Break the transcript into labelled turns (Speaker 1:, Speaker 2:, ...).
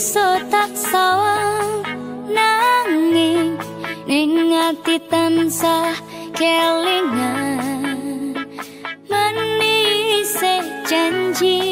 Speaker 1: Rabi so tak sawang Nanging Ning ati tansah kelingan Manis janji Janjimu